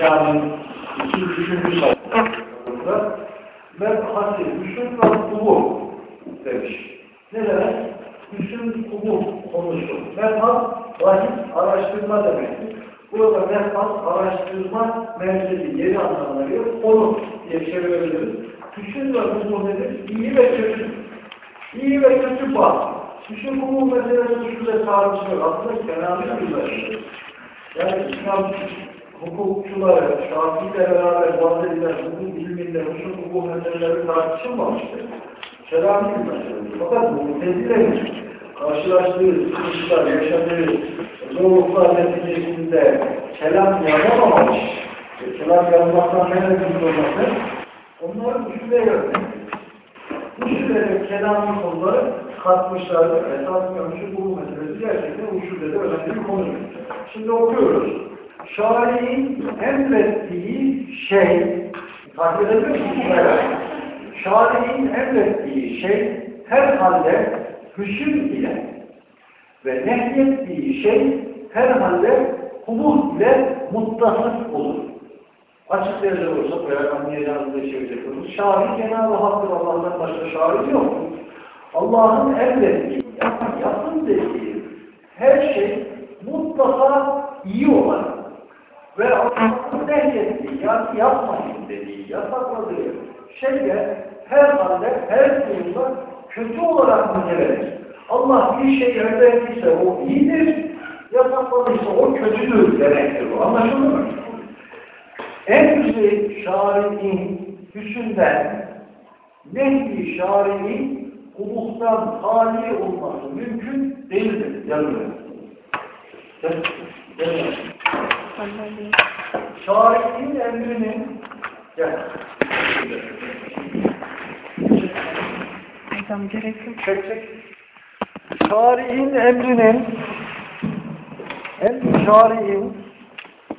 Yani iki, üçüncü sayfada ben hasi, hüsn ve kubu demiş. Ne demek? Hüsn, kubu konuşu. Mefhat, vahid, araştırma demektir. Burada mefhat, araştırma, merkezi, yeri anlamına. Konu diye çevirebiliriz. Hüsn ve kubu nedir? İyi ve kötü. İyi ve kötü bağ. Hüsn, kubu meselesi şurada tartışıyor. Aslında kenarlı bir mesele. Yani İslam hukukçuları, Şafii'yle beraber bahsedilen hukuk ilminde hüsn hukuk meseleleri tartışılmamıştır. Bir meseledir. Fakat mutezilerin karşılaştığı sıkıntılar, yaşadığı zorluklar neticesinde kelam yazamamış, kelam yazmaktan ne mümkün olması, onların usulüne yönlendirir. Usulüne kelamın konuları katmışlardır. Esasında usul bu meselesi gerçekten usulde de önemli bir konu. Şimdi okuyoruz. Şari'in emrettiği şey, takdir ediyor musunuz? Evet. Emrettiği şey her halde hüsn ile ve nehyettiği şey her halde kubuh ile muttasıf olur. Açık derece olursa veya anlayacağınızda çevirecek oluruz. Şari Cenab-ı Hakk'ın Allah'tan başka şari yok. Allah'ın emrettiği, yapın dediği her şey mutlaka iyi olan ve Allah'ın nehyettiği, yani yapmayın dediği, yasakladığı şey de her halde, her durumda kötü olarak nitelenir. Allah bir şey emrettiyse o iyidir, yasakladıysa o kötüdür demektir bu. Anlaşıldı mı? En güzel şari'in hüsünden nehi şari'in kubuhtan hali olması mümkün değildir. Yazılıyor. Şari'in emrinin gel. Hocam gerek yok. Çek çek. Şari'in emrinin emri şari'in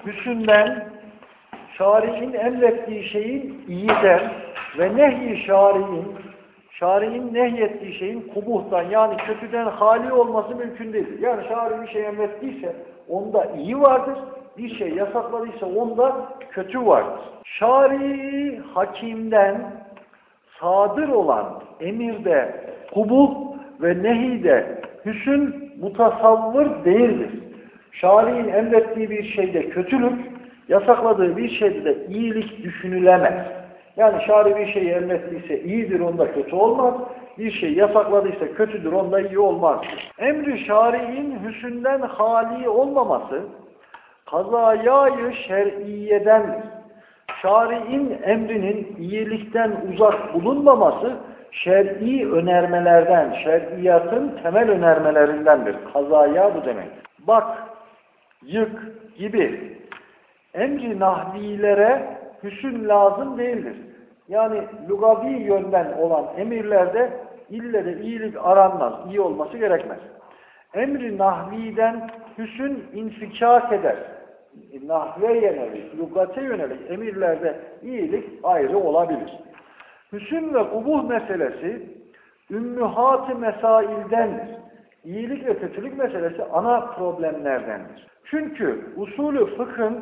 hüsünden şari'in emrettiği şeyin iyiden ve nehy-i şari'in şari'in nehyettiği şeyin kubuhtan yani kötüden hali olması mümkün değildir. Yani şari bir şey emrettiyse onda iyi vardır. Bir şey yasakladıysa onda kötü vardır. Şari hakimden sadır olan emirde kubuh ve nehide hüsn mutasavvır değildir. Şari'in emrettiği bir şeyde kötülük, yasakladığı bir şeyde de iyilik düşünülemez. Yani şari bir şeyi emrettiyse iyidir onda kötü olmaz. Bir şey yasakladıysa kötüdür onda iyi olmaz. Emri şari'in hüsünden hali olmaması kazayayı şer'iyedendir. Şari'in emrinin iyilikten uzak bulunmaması şer'i önermelerden, şer'iyatın temel önermelerindendir. Kazaya bu demek. Bak, yık gibi emri nahvilere hüsün lazım değildir. Yani lugavi yönden olan emirlerde ille de iyilik aranmaz, iyi olması gerekmez. Emri nahviden hüsün infikak eder. Nahve yönelik, lugate yönelik emirlerde iyilik ayrı olabilir. Hüsün ve kubuh meselesi ümmühat-ı mesaildendir. İyilik ve kötülük meselesi ana problemlerdendir. Çünkü usulü fıkhın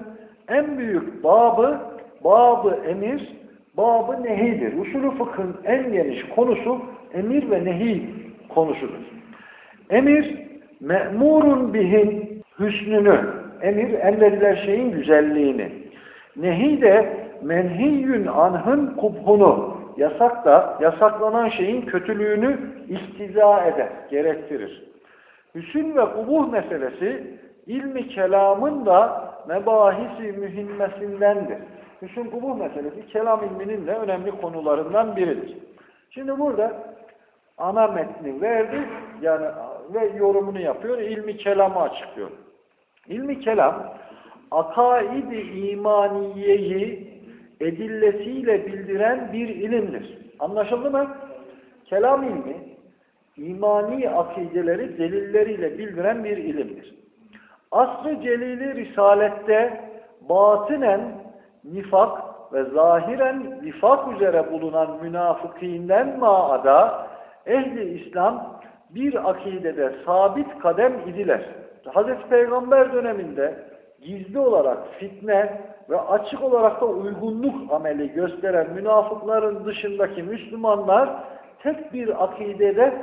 en büyük babı, babı emir, babı nehidir. Usulü fıkhın en geniş konusu emir ve nehi konusudur. Emir, me'murun bihin hüsnünü, emir emredilen şeyin güzelliğini, nehi de menhiyyün anhın kubhunu, yasak da yasaklanan şeyin kötülüğünü istiza eder, gerektirir. Hüsün ve kubuh meselesi ilmi kelamın da mebahisi mühimmesindendir. Hüsün kubuh meselesi kelam ilminin de önemli konularından biridir. Şimdi burada ana metni verdi yani ve yorumunu yapıyor, ilmi kelamı açıklıyor. İlmi kelam akaid-i imaniyeyi edillesiyle bildiren bir ilimdir. Anlaşıldı mı? Kelam ilmi imani akideleri delilleriyle bildiren bir ilimdir. Asr-ı Celili Risalette batinen nifak ve zahiren nifak üzere bulunan münafıkinden maada ehli İslam bir akidede sabit kadem idiler. Hazreti Peygamber döneminde gizli olarak fitne ve açık olarak da uygunluk ameli gösteren münafıkların dışındaki Müslümanlar tek bir akidede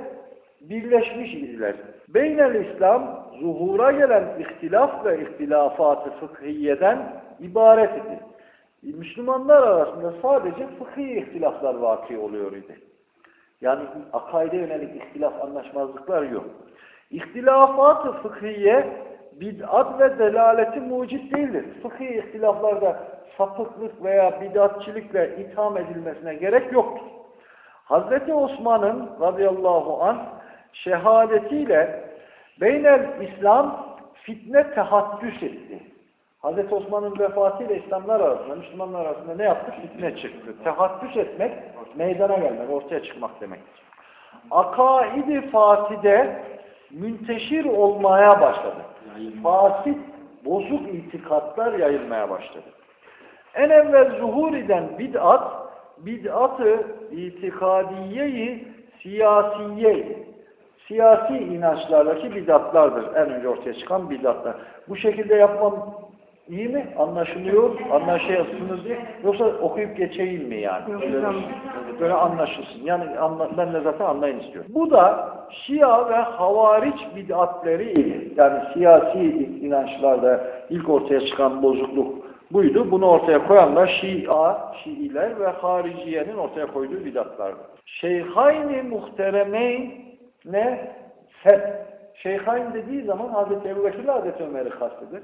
birleşmiş idiler. Beynel İslam zuhura gelen ihtilaf ve ihtilafatı fıkhiyeden ibaret idi. Müslümanlar arasında sadece fıkhi ihtilaflar vaki oluyor idi. Yani akaide yönelik ihtilaf anlaşmazlıklar yok. İhtilafat-ı fıkhiye bid'at ve delaleti mucit değildir. Fıkhi ihtilaflarda sapıklık veya bid'atçilikle itham edilmesine gerek yoktur. Hazreti Osman'ın radıyallahu anh şehadetiyle beynel İslam fitne tehaddüs etti. Hazreti Osman'ın vefatıyla İslamlar arasında, Müslümanlar arasında ne yaptı? Fitne çıktı. Tehaddüs etmek, meydana gelmek, ortaya çıkmak demektir. Akaid-i faside münteşir olmaya başladı. Fasit, bozuk itikatlar yayılmaya başladı. En evvel zuhur eden bid'at, bid'atı itikadiyeyi siyasiye siyasi inançlardaki bidatlardır. En önce ortaya çıkan bidatlar. Bu şekilde yapmam iyi mi? Anlaşılıyor, anlaşıyorsunuz diye. Yoksa okuyup geçeyim mi yani? Böyle, böyle anlaşılsın. Yani anla, ben de zaten anlayın istiyorum. Bu da Şia ve Havariç bid'atleri yani siyasi inançlarda ilk ortaya çıkan bozukluk buydu. Bunu ortaya koyanlar Şia, Şiiler ve Hariciye'nin ortaya koyduğu bidatlardı. Şeyhayn-i Muhteremeyn ne? Seb. Şeyhayn dediği zaman Hazreti Ebu Bekir ile Hazreti Ömer'i kastedilir.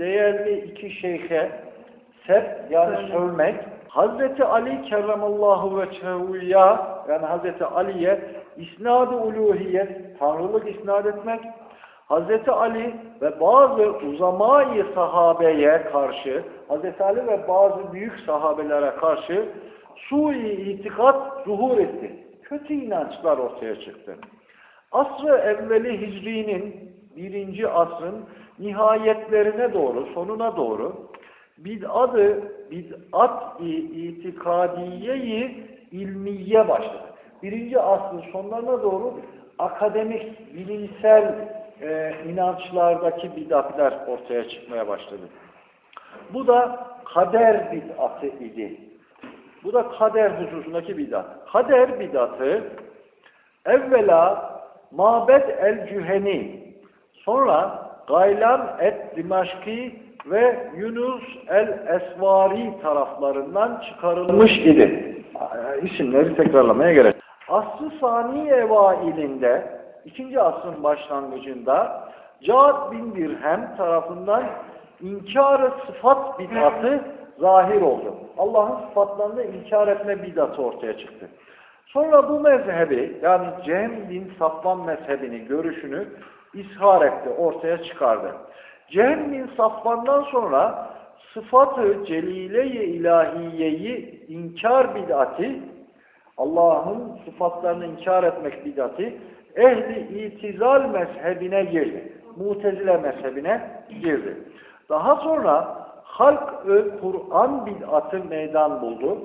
Değerli iki şeyhe seb yani sövmek. Hazreti Ali kerramallahu ve çevüya yani Hazreti Ali'ye isnad-ı uluhiyet, tanrılık isnat etmek. Hazreti Ali ve bazı uzamayı sahabeye karşı, Hazreti Ali ve bazı büyük sahabelere karşı sui itikat zuhur etti. Kötü inançlar ortaya çıktı. Asr-ı evveli hicrinin birinci asrın nihayetlerine doğru, sonuna doğru bid'adı, bid'at itikadiyeyi ilmiye başladı. Birinci asrın sonlarına doğru akademik, bilimsel e, inançlardaki bid'atler ortaya çıkmaya başladı. Bu da kader bid'atı idi. Bu da kader hususundaki bid'at. Kader bid'atı evvela Mabed el-Cüheni, sonra Gaylan et-Dimaşki ve Yunus el-Esvari taraflarından çıkarılmış idi. İsimleri tekrarlamaya gerek. Asr-ı Sani Evailinde, ikinci asrın başlangıcında Cad bin Dirhem tarafından inkar-ı sıfat bid'atı zahir oldu. Allah'ın sıfatlarını inkar etme bid'atı ortaya çıktı. Sonra bu mezhebi yani Cem bin Safvan mezhebini, görüşünü ishar etti, ortaya çıkardı. Cem bin Safvan'dan sonra sıfatı celile-i ilahiyeyi inkar bid'ati, Allah'ın sıfatlarını inkar etmek bid'ati, ehli itizal mezhebine girdi. Mutezile mezhebine girdi. Daha sonra halk-ı Kur'an bid'atı meydan buldu.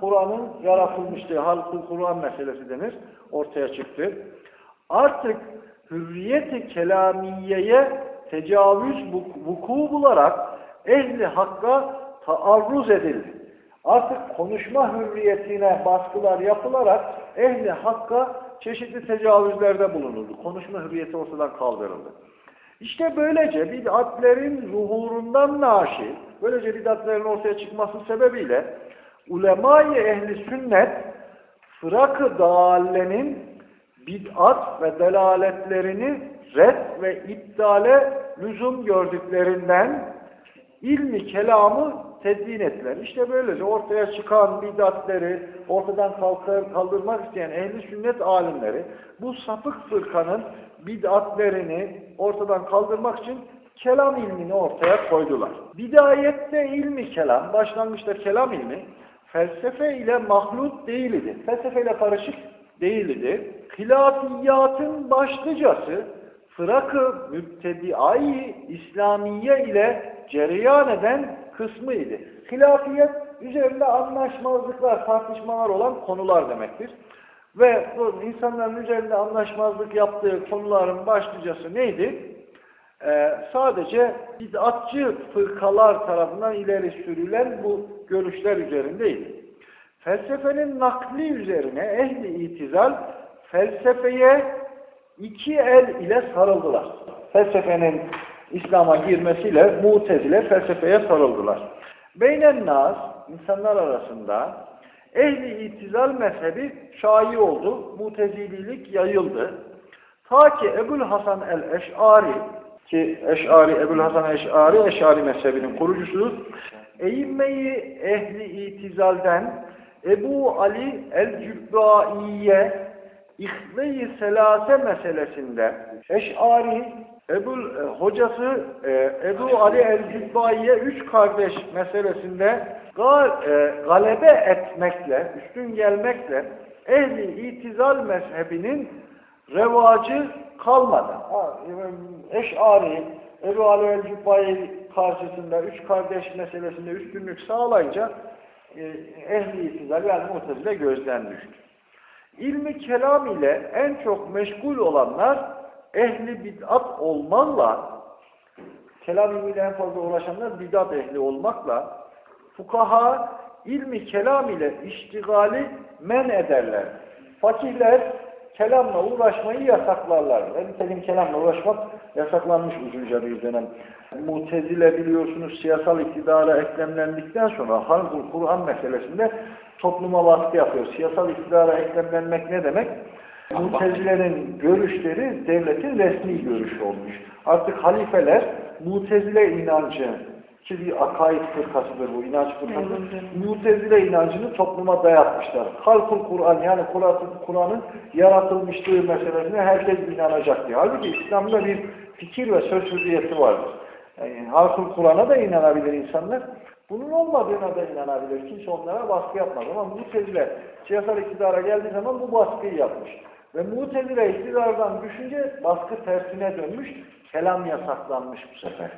Kur'an'ın yaratılmışlığı, halkı Kur'an meselesi denir, ortaya çıktı. Artık hürriyeti kelamiyeye tecavüz vuku bularak ehli hakka taarruz edildi. Artık konuşma hürriyetine baskılar yapılarak ehli hakka çeşitli tecavüzlerde bulunuldu. Konuşma hürriyeti ortadan kaldırıldı. İşte böylece bid'atlerin zuhurundan naşi, böylece bid'atlerin ortaya çıkması sebebiyle ulemayı ehli sünnet fırak-ı dâallenin bid'at ve delaletlerini red ve iptale lüzum gördüklerinden ilmi kelamı tedvin ettiler. İşte böylece ortaya çıkan bid'atleri ortadan kaldırmak isteyen ehli sünnet alimleri bu sapık fırkanın bid'atlerini ortadan kaldırmak için kelam ilmini ortaya koydular. Bidayette ilmi kelam, başlangıçta kelam ilmi felsefe ile mahlut değildi. Felsefe ile karışık değildi. Hilafiyatın başlıcası fırakı mübtediai İslamiye ile cereyan eden kısmıydı. Hilafiyet üzerinde anlaşmazlıklar, tartışmalar olan konular demektir. Ve bu insanların üzerinde anlaşmazlık yaptığı konuların başlıcası neydi? Ee, sadece bid'atçı fırkalar tarafından ileri sürülen bu görüşler üzerindeydi. Felsefenin nakli üzerine ehli itizal felsefeye iki el ile sarıldılar. Felsefenin İslam'a girmesiyle mutezile felsefeye sarıldılar. Beynen nas, insanlar arasında ehli itizal mezhebi şai oldu, mutezililik yayıldı. Ta ki Ebul Hasan el-Eş'ari ki Eş'ari, Ebul Hasan el-Eş'ari, Eş'ari mezhebinin kurucusu, eğimmeyi ehli itizalden Ebu Ali el-Cübbaiye İhve-i Selase meselesinde Eş'ari Ebul e, hocası e, Ebu Ali el-Cübbaiye üç kardeş meselesinde gal, e, galebe etmekle, üstün gelmekle ehli itizal mezhebinin revacı kalmadı. Ha, Eş'ari Ebu Ali el-Cübbaiye karşısında üç kardeş meselesinde üstünlük sağlayınca e, ehli itizal yani mutezile gözden düştü. İlmi kelam ile en çok meşgul olanlar ehli bid'at olmakla kelam ilmiyle en fazla uğraşanlar bid'at ehli olmakla fukaha ilmi kelam ile iştigali men ederler. Fakirler kelamla uğraşmayı yasaklarlar. En telim kelamla uğraşmak yasaklanmış uzunca bir dönem. Mutezile biliyorsunuz siyasal iktidara eklemlendikten sonra Halkul Kur'an meselesinde topluma baskı yapıyor. Siyasal iktidara eklemlenmek ne demek? Mutezilerin görüşleri devletin resmi görüşü olmuş. Artık halifeler Mutezile inancı ki bir akaid fırkasıdır bu inanç fırkası. Mutezile inancını topluma dayatmışlar. Halkul Kur'an yani Kur'an'ın yaratılmışlığı meselesine herkes inanacak diye. Halbuki İslam'da bir fikir ve söz hürriyeti vardır. Yani Halkul Kur'an'a da inanabilir insanlar. Bunun olmadığına da inanabilir. Kimse onlara baskı yapmaz. Ama Mutezile siyasal iktidara geldiği zaman bu baskıyı yapmış. Ve Mutezile iktidardan düşünce baskı tersine dönmüş. Kelam yasaklanmış bu sefer.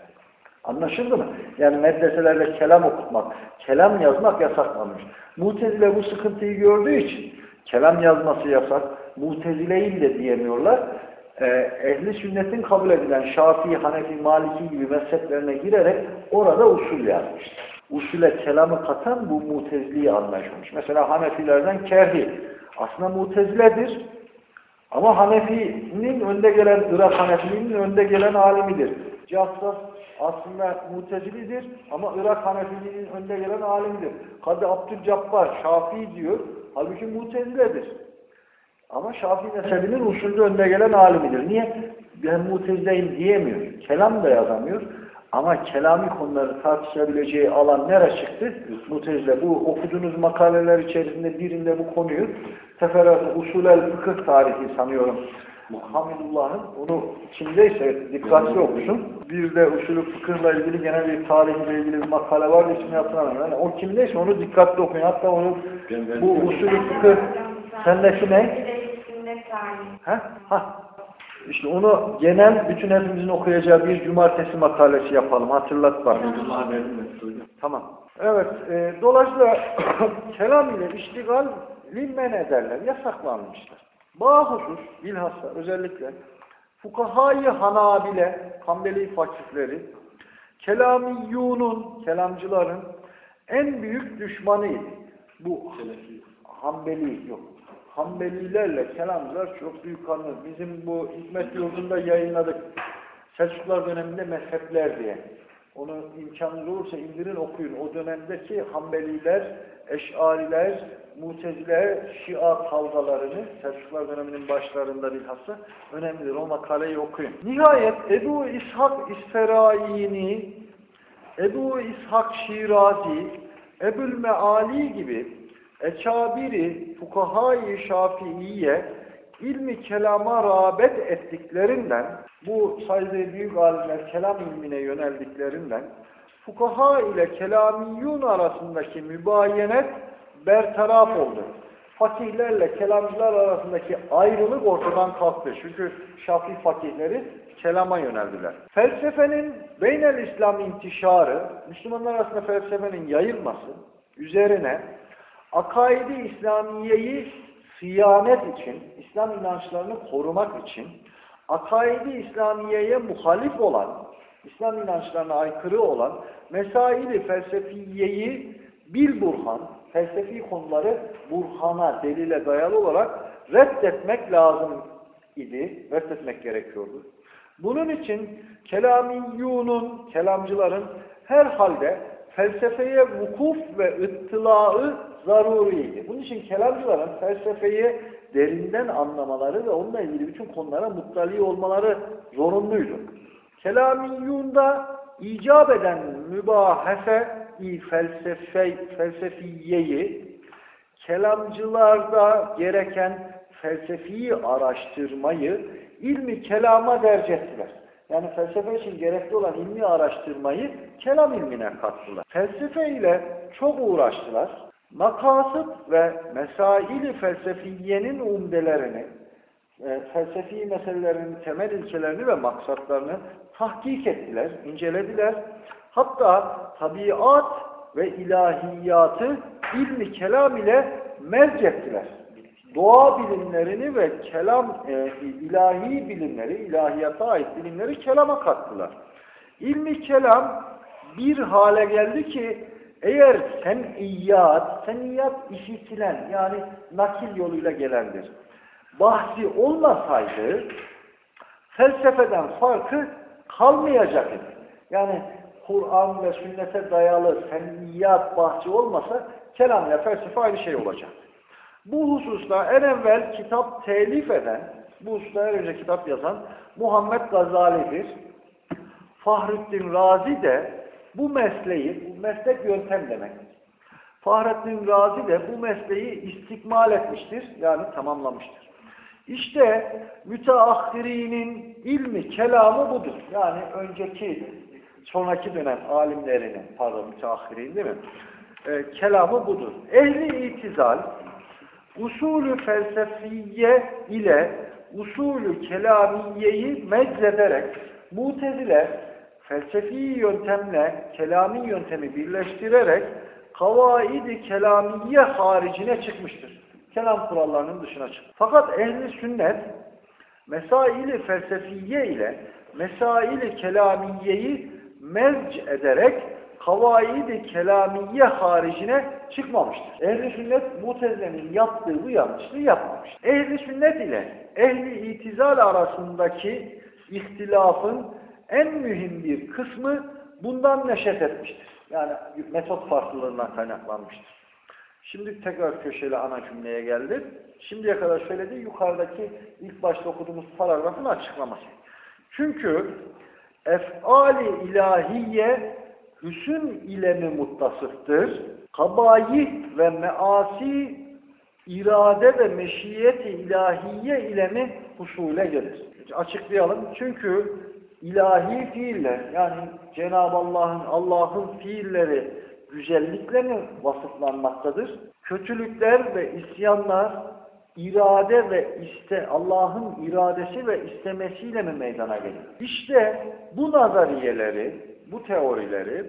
Anlaşıldı mı? Yani medreselerde kelam okutmak, kelam yazmak yasaklanmış. Mutezile bu sıkıntıyı gördüğü için kelam yazması yasak, mutezileyin de diyemiyorlar. Ee, ehli sünnetin kabul edilen Şafii, Hanefi, Maliki gibi mezheplerine girerek orada usul yazmışlar. Usule kelamı katan bu muteziliği anlaşmış. Mesela Hanefilerden kerhi. Aslında muteziledir. Ama Hanefi'nin önde gelen, Irak Hanefi'nin önde gelen alimidir. Cassas aslında mutezilidir ama Irak Hanefiliğinin önde gelen alimidir. Kadı Abdülcabbar Şafii diyor, halbuki muteziledir. Ama Şafii mezhebinin usulü önde gelen alimidir. Niye? Ben mutezileyim diyemiyor. Kelam da yazamıyor. Ama kelami konuları tartışabileceği alan nere çıktı? Mutezile. Bu okuduğunuz makaleler içerisinde birinde bu konuyu teferruatı usulel fıkıh tarihi sanıyorum. Hamidullah'ın onu kimdeyse dikkatli okusun. Bir de usulü fıkıhla ilgili genel bir tarihle ilgili bir makale var da ismini hatırlamıyorum. Yani o kimdeyse onu dikkatli okuyun. Hatta onu bu usulü fıkıh sendeki ne? Ha? Ha. İşte onu genel bütün hepimizin okuyacağı bir cumartesi makalesi yapalım. Hatırlat bak. Tamam. Evet. E, dolayısıyla kelam ile iştigal men ederler. Yasaklanmışlar. Bahusus bilhassa özellikle fukahayı hanabile, kambeli fakirleri, kelamiyunun, kelamcıların en büyük düşmanıydı. Bu Hanbeli yok. Hanbelilerle kelamcılar çok büyük kanlı. Bizim bu hikmet yurdunda yayınladık. Selçuklar döneminde mezhepler diye. Onu imkanınız olursa indirin okuyun. O dönemdeki Hanbeliler, Eş'ariler, Mutezile, Şia kavgalarını Selçuklar döneminin başlarında bilhassa önemlidir. O makaleyi okuyun. Nihayet Ebu İshak İsferayini, Ebu İshak Şirazi, Ebul Meali gibi Eçabiri, Fukahai Şafiiye ilmi kelama rağbet ettiklerinden, bu sayıda büyük alimler kelam ilmine yöneldiklerinden, fukaha ile kelamiyun arasındaki mübayenet bertaraf oldu. Fakihlerle kelamcılar arasındaki ayrılık ortadan kalktı. Çünkü Şafii fakihleri kelama yöneldiler. Felsefenin beynel İslam intişarı, Müslümanlar arasında felsefenin yayılması üzerine akaidi İslamiyeyi siyanet için, İslam inançlarını korumak için akaidi İslamiye'ye muhalif olan, İslam inançlarına aykırı olan mesaili felsefiyeyi bil burhan, felsefi konuları burhana, delile dayalı olarak reddetmek lazım idi, reddetmek gerekiyordu. Bunun için kelamiyunun, kelamcıların herhalde felsefeye vukuf ve ıttılağı zaruriydi. Bunun için kelamcıların felsefeyi derinden anlamaları ve onunla ilgili bütün konulara muttali olmaları zorunluydu. Kelamiyunda icap eden mübahese felsefe, felsefiyeyi kelamcılarda gereken felsefi araştırmayı ilmi kelama derc ettiler. Yani felsefe için gerekli olan ilmi araştırmayı kelam ilmine kattılar. Felsefe ile çok uğraştılar. Makasıt ve mesaili felsefiyenin umdelerini, e, felsefi meselelerin temel ilkelerini ve maksatlarını tahkik ettiler, incelediler. Hatta tabiat ve ilahiyatı ilmi kelam ile merc ettiler. Doğa bilimlerini ve kelam, e, ilahi bilimleri, ilahiyata ait bilimleri kelama kattılar. İlmi kelam bir hale geldi ki eğer seniyyat, seniyyat işitilen yani nakil yoluyla gelendir. Bahsi olmasaydı felsefeden farkı kalmayacak idi. Yani Kur'an ve sünnete dayalı seniyyat bahsi olmasa kelam ile felsefe aynı şey olacak. Bu hususta en evvel kitap telif eden, bu hususta en önce kitap yazan Muhammed Gazali'dir. Fahrettin Razi de bu mesleği, bu meslek yöntem demek. Fahrettin Razi de bu mesleği istikmal etmiştir, yani tamamlamıştır. İşte müteahhirinin ilmi, kelamı budur. Yani önceki, sonraki dönem alimlerinin, pardon müteahhirin değil mi? E, kelamı budur. Ehli itizal, usulü felsefiye ile usulü kelamiyeyi meczederek mutezile felsefi yöntemle kelami yöntemi birleştirerek kavaidi kelamiye haricine çıkmıştır. Kelam kurallarının dışına çıktı. Fakat ehli sünnet mesaili felsefiye ile mesaili kelamiyeyi mezc ederek kavaidi kelamiye haricine çıkmamıştır. Ehli sünnet mutezilenin yaptığı bu yanlışlığı yapmamıştır. Ehli sünnet ile ehli itizal arasındaki ihtilafın en mühim bir kısmı bundan neşet etmiştir. Yani metot farklılığından kaynaklanmıştır. Şimdi tekrar köşeli ana cümleye geldi. Şimdiye kadar söylediği yukarıdaki ilk başta okuduğumuz paragrafın açıklaması. Çünkü efali ilahiye hüsün ile mi muttasıftır? Kabayih ve measi irade ve meşiyeti ilahiye ile mi husule gelir? Açıklayalım. Çünkü ilahi fiiller yani Cenab-ı Allah'ın Allah'ın fiilleri güzellikle mi vasıflanmaktadır? Kötülükler ve isyanlar irade ve iste Allah'ın iradesi ve istemesiyle mi meydana gelir? İşte bu nazariyeleri, bu teorileri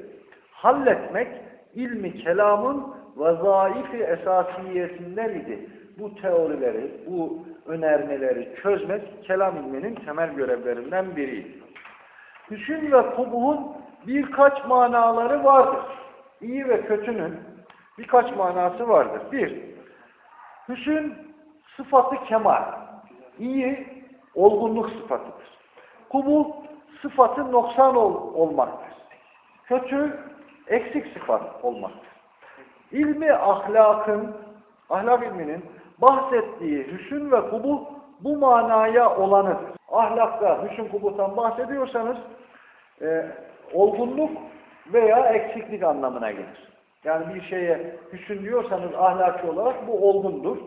halletmek ilmi kelamın vazaifi esasiyesinden idi. Bu teorileri, bu önermeleri çözmek kelam ilminin temel görevlerinden biriydi. Hüsün ve kubuhun birkaç manaları vardır. İyi ve kötünün birkaç manası vardır. Bir, hüsün sıfatı kemal. İyi, olgunluk sıfatıdır. Kubuh sıfatı noksan ol, olmaktır. Kötü, eksik sıfat olmaktır. İlmi ahlakın, ahlak ilminin bahsettiği hüsün ve kubuh bu manaya olanıdır. Ahlakta hüsün kubuhtan bahsediyorsanız e, olgunluk veya eksiklik anlamına gelir. Yani bir şeye hüsün diyorsanız ahlaki olarak bu olgundur.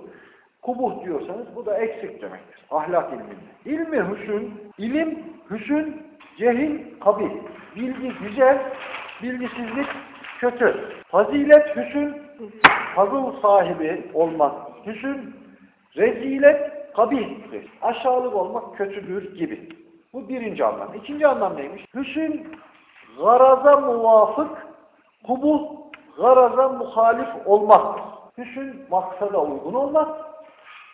Kubuh diyorsanız bu da eksik demektir. Ahlak ilminde. İlmi hüsün, ilim hüsün, cehil kabih. Bilgi güzel, bilgisizlik kötü. Fazilet hüsün, fazıl sahibi olmak hüsün, rezilet kabihtir. Aşağılık olmak kötüdür gibi. Bu birinci anlam. İkinci anlam neymiş? Hüsün garaza muvafık, kubuh garaza muhalif olmak. Hüsün maksada uygun olmak,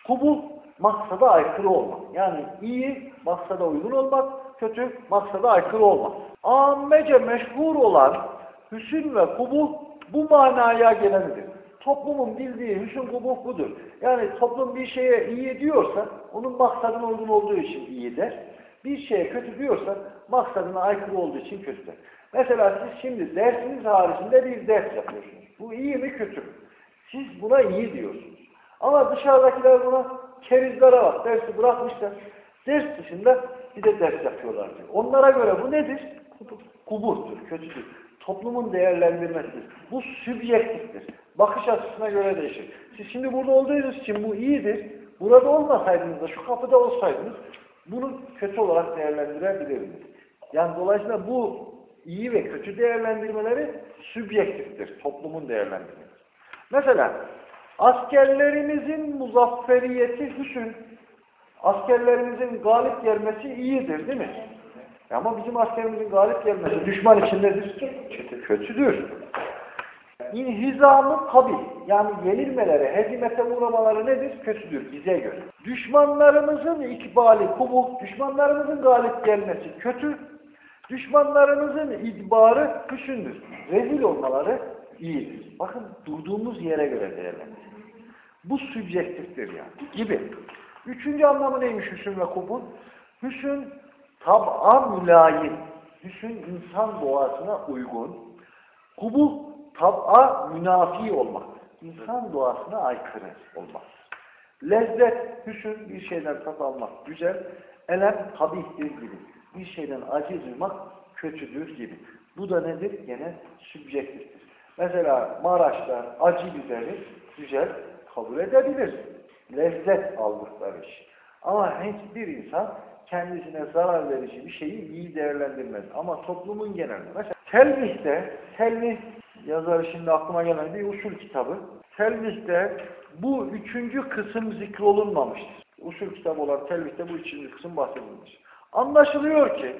kubuh maksada aykırı olmak. Yani iyi maksada uygun olmak, kötü maksada aykırı olmak. Ammece meşhur olan hüsün ve kubuh bu manaya gelenidir. Toplumun bildiği hüsün kubuh budur. Yani toplum bir şeye iyi diyorsa onun maksadına uygun olduğu için iyi der. Bir şeye kötü diyorsa maksadına aykırı olduğu için kötü der. Mesela siz şimdi dersiniz haricinde bir ders yapıyorsunuz. Bu iyi mi kötü mü? Siz buna iyi diyorsunuz. Ama dışarıdakiler buna kerizlere bak. Dersi bırakmışlar. Ders dışında bir de ders yapıyorlar diyor. Onlara göre bu nedir? Kuburtur, kötüdür. Toplumun değerlendirmesidir. Bu sübjektiftir. Bakış açısına göre değişir. Siz şimdi burada olduğunuz için bu iyidir. Burada olmasaydınız da şu kapıda olsaydınız bunu kötü olarak değerlendirebilirdiniz. Yani dolayısıyla bu iyi ve kötü değerlendirmeleri sübjektiftir. Toplumun değerlendirmeleri. Mesela askerlerimizin muzafferiyeti hüsün, askerlerimizin galip gelmesi iyidir değil mi? Ama bizim askerimizin galip gelmesi düşman için nedir? Kötü, kötüdür. İnhizamı tabi, yani yenilmeleri, hezimete uğramaları nedir? Kötüdür bize göre. Düşmanlarımızın ikbali, kubuh, düşmanlarımızın galip gelmesi kötü, düşmanlarımızın idbarı hüsündür. Rezil olmaları iyidir. Bakın durduğumuz yere göre değerlendir. Bu sübjektiftir yani. Gibi. Üçüncü anlamı neymiş hüsün ve kubun? Hüsün tab'a mülayim. Hüsün insan doğasına uygun. Kubuh tab'a münafi olmak. İnsan doğasına aykırı olmak. Lezzet, hüsün bir şeyden tat almak güzel. Elem kabihtir gibi. Bir şeyden acı duymak kötüdür gibi. Bu da nedir? Gene sübjektiftir. Mesela Maraş'ta acı biberi güzel kabul edebilir. Lezzet aldıkları iş. Ama hiçbir insan kendisine zarar verici bir şeyi iyi değerlendirmez. Ama toplumun genelinde. Mesela Telvih'te, Telvih yazarı şimdi aklıma gelen bir usul kitabı. Telvih'te bu üçüncü kısım zikrolunmamıştır. Usul kitabı olan Telvih'te bu üçüncü kısım bahsedilmiş. Anlaşılıyor ki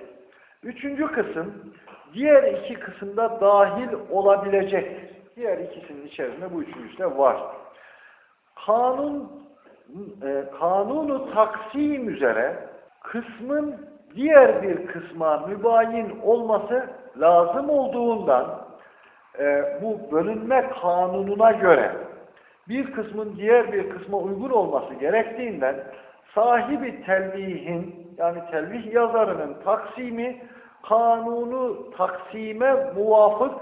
üçüncü kısım diğer iki kısımda dahil olabilecektir. Diğer ikisinin içerisinde bu üçüncüsü de var. Kanun e, kanunu taksim üzere kısmın diğer bir kısma mübayin olması lazım olduğundan e, bu bölünme kanununa göre bir kısmın diğer bir kısma uygun olması gerektiğinden sahibi telvihin yani telvih yazarının taksimi kanunu taksime muvafık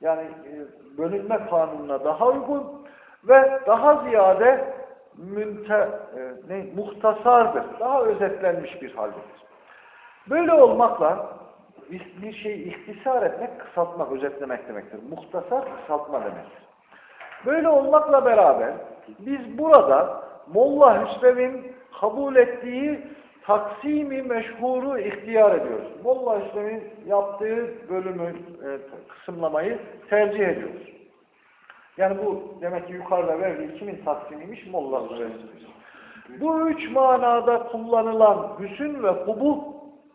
yani e, bölünme kanununa daha uygun ve daha ziyade münte, e, ne, muhtasardır. Daha özetlenmiş bir haldedir. Böyle olmakla bir şeyi ihtisar etmek, kısaltmak, özetlemek demektir. Muhtasar, kısaltma demektir. Böyle olmakla beraber biz burada Molla Hüsrev'in kabul ettiği taksimi meşhuru ihtiyar ediyoruz. Molla Hüsrev'in yaptığı bölümü, e, kısımlamayı tercih ediyoruz. Yani bu demek ki yukarıda verdiği kimin taksimiymiş? Molla Hüsrev'in. Bu üç manada kullanılan hüsün ve kubu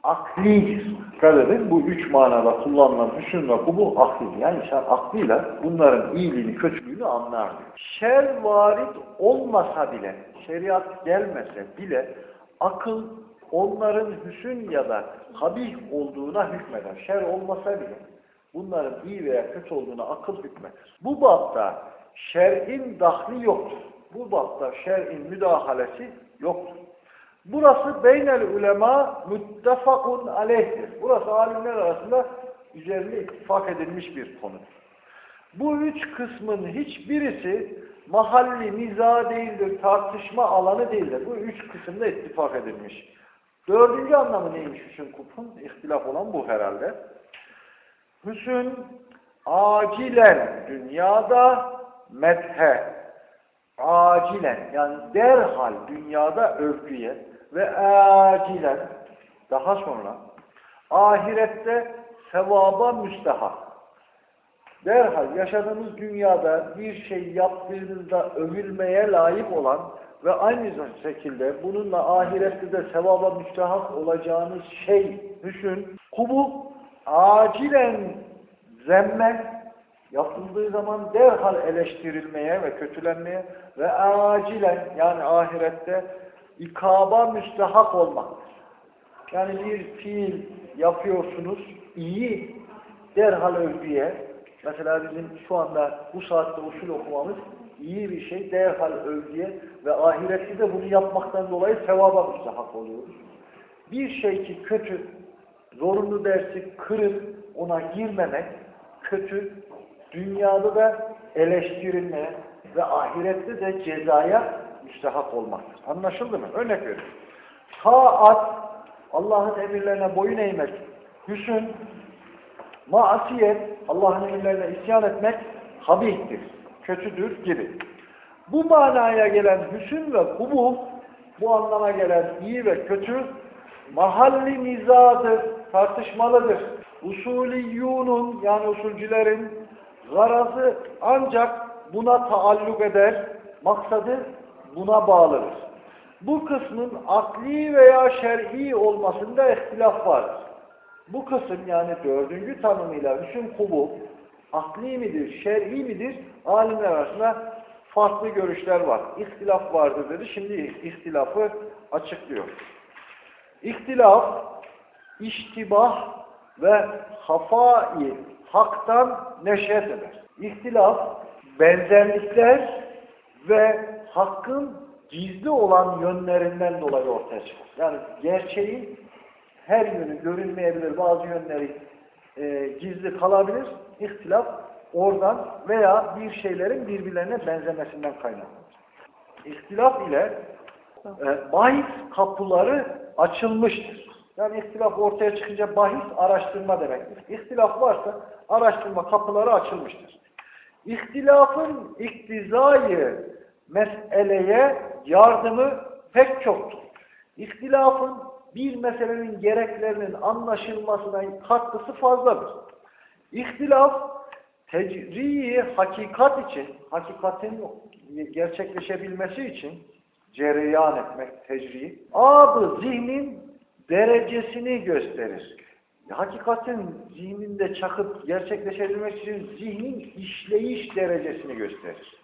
aklidir. Dikkat bu üç manada kullanılan hüsün ve kubu aklidir. Yani sen aklıyla bunların iyiliğini, kötülüğünü anlar. Şer varit olmasa bile, şeriat gelmese bile akıl onların hüsün ya da kabih olduğuna hükmeder. Şer olmasa bile bunların iyi veya kötü olduğuna akıl hükmeder. Bu bapta şer'in dahli yoktur. Bu bapta şer'in müdahalesi yoktur. Burası beynel ulema müttefakun aleyhtir. Burası alimler arasında üzerinde ittifak edilmiş bir konudur. Bu üç kısmın hiçbirisi mahalli niza değildir, tartışma alanı değildir. Bu üç kısımda ittifak edilmiş. Dördüncü anlamı neymiş hüsün kupun? İhtilaf olan bu herhalde. Hüsün acilen dünyada methe acilen yani derhal dünyada övgüye ve acilen daha sonra ahirette sevaba müstehak derhal yaşadığımız dünyada bir şey yaptığınızda övülmeye layık olan ve aynı şekilde bununla ahirette de sevaba müstehak olacağınız şey düşün. Kubu acilen zemme yapıldığı zaman derhal eleştirilmeye ve kötülenmeye ve acilen yani ahirette ikaba müstehak olmaktır. Yani bir fiil yapıyorsunuz, iyi derhal övgüye, mesela bizim şu anda bu saatte usul okumamız iyi bir şey, derhal övgüye ve ahirette de bunu yapmaktan dolayı sevaba müstehak oluyoruz. Bir şey ki kötü, zorunlu dersi kırıp ona girmemek kötü, dünyada da eleştirilmeye ve ahirette de cezaya müstehak olmaktır. Anlaşıldı mı? Örnek veriyorum. Taat, Allah'ın emirlerine boyun eğmek, hüsn, maasiyet, Allah'ın emirlerine isyan etmek habihtir, kötüdür gibi. Bu manaya gelen hüsn ve kubul, bu anlama gelen iyi ve kötü, mahalli nizadır, tartışmalıdır. Usuliyunun yani usulcülerin garazı ancak buna taalluk eder, maksadı buna bağlıdır. Bu kısmın akli veya şer'i olmasında ihtilaf vardır. Bu kısım yani dördüncü tanımıyla hüsn kubu akli midir, şer'i midir? Alimler arasında farklı görüşler var. İhtilaf vardır dedi. Şimdi ihtilafı açıklıyor. İhtilaf, iştibah ve hafai haktan neşet eder. İhtilaf, benzerlikler ve hakkın gizli olan yönlerinden dolayı ortaya çıkar. Yani gerçeğin her yönü görünmeyebilir, bazı yönleri e, gizli kalabilir. İhtilaf oradan veya bir şeylerin birbirlerine benzemesinden kaynaklanır. İhtilaf ile e, bahis kapıları açılmıştır. Yani ihtilaf ortaya çıkınca bahis araştırma demektir. İhtilaf varsa araştırma kapıları açılmıştır. İhtilafın iktizayı meseleye yardımı pek çoktur. İhtilafın bir meselenin gereklerinin anlaşılmasına katkısı fazladır. İhtilaf tecriyi hakikat için, hakikatin gerçekleşebilmesi için cereyan etmek tecri, adı zihnin derecesini gösterir. Hakikatin zihninde çakıp gerçekleşebilmek için zihnin işleyiş derecesini gösterir.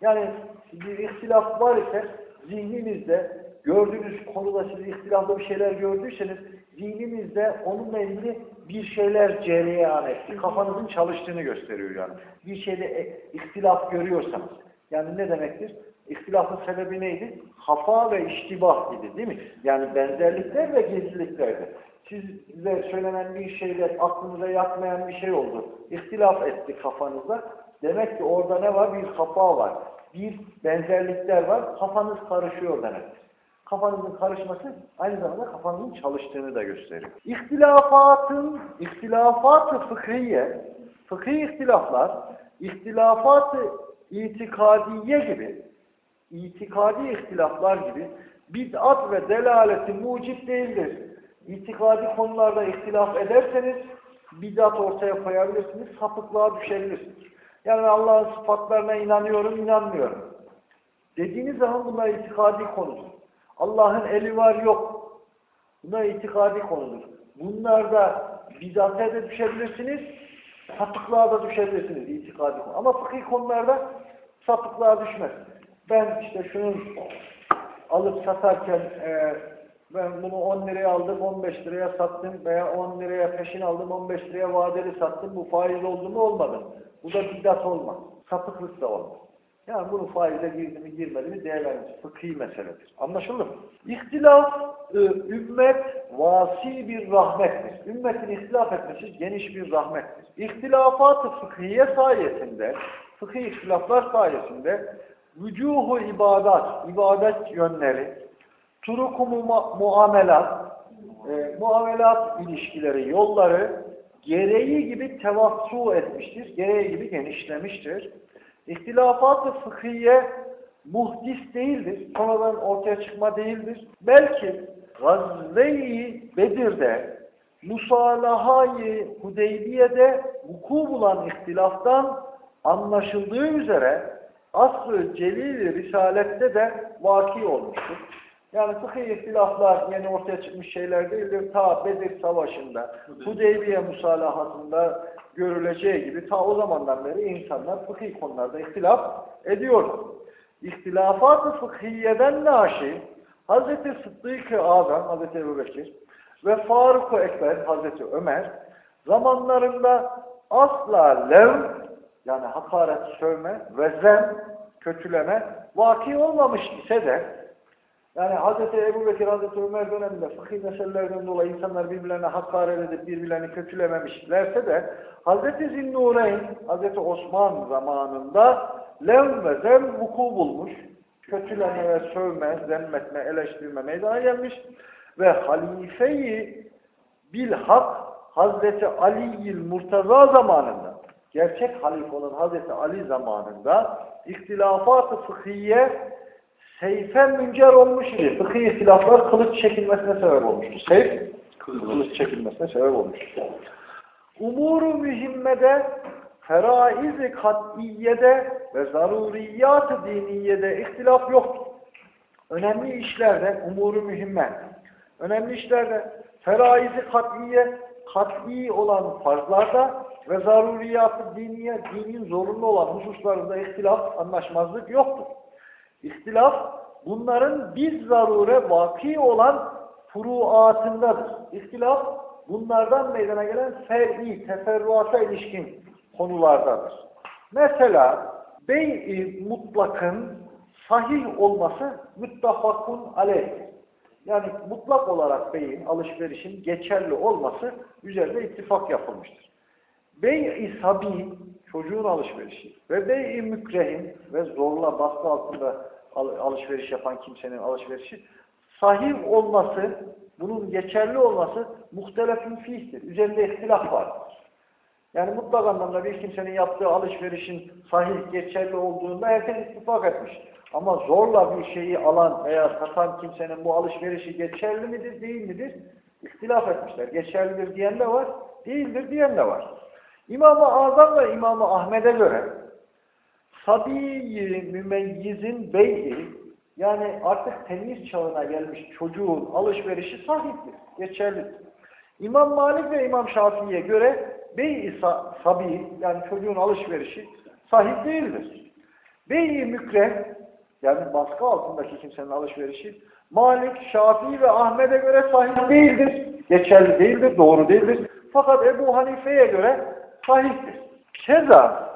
Yani bir ihtilaf var ise zihninizde gördüğünüz konuda siz ihtilaflı bir şeyler gördüyseniz zihninizde onunla ilgili bir şeyler cereyan etti. Kafanızın çalıştığını gösteriyor yani. Bir şeyde e, ihtilaf görüyorsanız. Yani ne demektir? İhtilafın sebebi neydi? Hafa ve iştibah idi değil mi? Yani benzerlikler ve gizliliklerdi. Size söylenen bir şeyler aklınıza yatmayan bir şey oldu. İhtilaf etti kafanızda. Demek ki orada ne var? Bir hafa var. Bir benzerlikler var. Kafanız karışıyor demektir. Kafanızın karışması aynı zamanda kafanızın çalıştığını da gösteriyor. İhtilafatın, ihtilafat-ı fıkhiye, fıkhi ihtilaflar, ihtilafat-ı itikadiye gibi, itikadi ihtilaflar gibi bid'at ve delaleti mucip değildir. İtikadi konularda ihtilaf ederseniz bid'at ortaya koyabilirsiniz, sapıklığa düşebilirsiniz. Yani Allah'ın sıfatlarına inanıyorum, inanmıyorum. Dediğiniz zaman bunlar itikadi konudur. Allah'ın eli var yok. Bunlar itikadi konudur. Bunlarda bid'ate de düşebilirsiniz, sapıklığa da düşebilirsiniz itikadi konu. Ama fıkhi konularda sapıklığa düşmez. Ben işte şunu alıp satarken e, ben bunu 10 liraya aldım 15 liraya sattım veya 10 liraya peşin aldım 15 liraya vadeli sattım bu faiz oldu mu olmadı. Bu da bidat olmaz. Sapıklık da olmaz. Yani bunu faize girdi mi girmedi mi değerlendirir. Fıkhi meseledir. Anlaşıldı mı? İhtilaf e, ümmet vasi bir rahmettir. Ümmetin ihtilaf etmesi geniş bir rahmettir. İhtilafat-ı fıkhiye sayesinde fıkhi ihtilaflar sayesinde vücuhu ibadat, ibadet yönleri, turuku mu muamelat, e, muamelat ilişkileri, yolları gereği gibi tevassu etmiştir, gereği gibi genişlemiştir. İhtilafat-ı fıkhiye muhdis değildir, sonradan ortaya çıkma değildir. Belki Gazve-i Bedir'de, Musalahayı Hudeybiye'de vuku bulan ihtilaftan anlaşıldığı üzere asr-ı celil Risalette de vaki olmuştur. Yani fıkhi ihtilaflar yeni ortaya çıkmış şeyler değildir. Ta Bedir Savaşı'nda, Hudeybiye musalahasında görüleceği gibi ta o zamandan beri insanlar fıkhi konularda ihtilaf ediyor. İhtilafat-ı fıkhiyeden naşi Hazreti Sıddık-ı Azam, Hazreti Ebu Bekir ve Faruk-u Ekber, Hazreti Ömer zamanlarında asla lev yani hakaret, sövme ve zem, kötüleme vaki olmamış ise de yani Hazreti Ebu Bekir, Hazreti Ömer döneminde fıkhi meselelerden dolayı insanlar birbirlerine hakaret edip birbirlerini kötülememişlerse de Hazreti Zinnureyn, Hazreti Osman zamanında lev ve zem vuku bulmuş. Kötüleme ve sövme, zemmetme, eleştirme meydana gelmiş. Ve halifeyi bilhak Hazreti Ali'il Murtaza zamanında, gerçek halife olan Hazreti Ali zamanında ihtilafat-ı fıkhiye seyfe müncer olmuş idi. Fıkhi ihtilaflar kılıç çekilmesine sebep olmuştu. Seyf, kılıç çekilmesine sebep olmuştu. Umuru mühimmede, feraiz-i kat'iyede ve zaruriyat-ı diniyede ihtilaf yoktur. Önemli işlerde, umuru mühimme, önemli işlerde feraiz-i kat'iye, kat'i olan farzlarda ve zaruriyat-ı diniye, dinin zorunlu olan hususlarında ihtilaf, anlaşmazlık yoktur. İhtilaf, bunların biz zarure vaki olan furuatındadır. İhtilaf, bunlardan meydana gelen fer'i, teferruata ilişkin konulardadır. Mesela, bey-i mutlakın sahih olması müttefakun aleyh. Yani mutlak olarak beyin, alışverişin geçerli olması üzerinde ittifak yapılmıştır. Bey-i sabi, çocuğun alışverişi ve bey-i mükrehin ve zorla baskı altında al alışveriş yapan kimsenin alışverişi sahih olması, bunun geçerli olması muhtelefün fihtir. Üzerinde ihtilaf var. Yani mutlak anlamda bir kimsenin yaptığı alışverişin sahih, geçerli olduğunda herkes ittifak etmiş. Ama zorla bir şeyi alan veya satan kimsenin bu alışverişi geçerli midir, değil midir? İhtilaf etmişler. Geçerlidir diyen de var, değildir diyen de var. İmam-ı Azam ve İmam-ı Ahmet'e göre sabiyi mümeyyizin beyi yani artık temiz çağına gelmiş çocuğun alışverişi sahiptir, geçerlidir. İmam Malik ve İmam Şafii'ye göre bey-i sabi yani çocuğun alışverişi sahip değildir. Bey-i mükreh yani baskı altındaki kimsenin alışverişi Malik, Şafii ve Ahmet'e göre sahih değildir. Geçerli değildir, doğru değildir. Fakat Ebu Hanife'ye göre sahihtir. Keza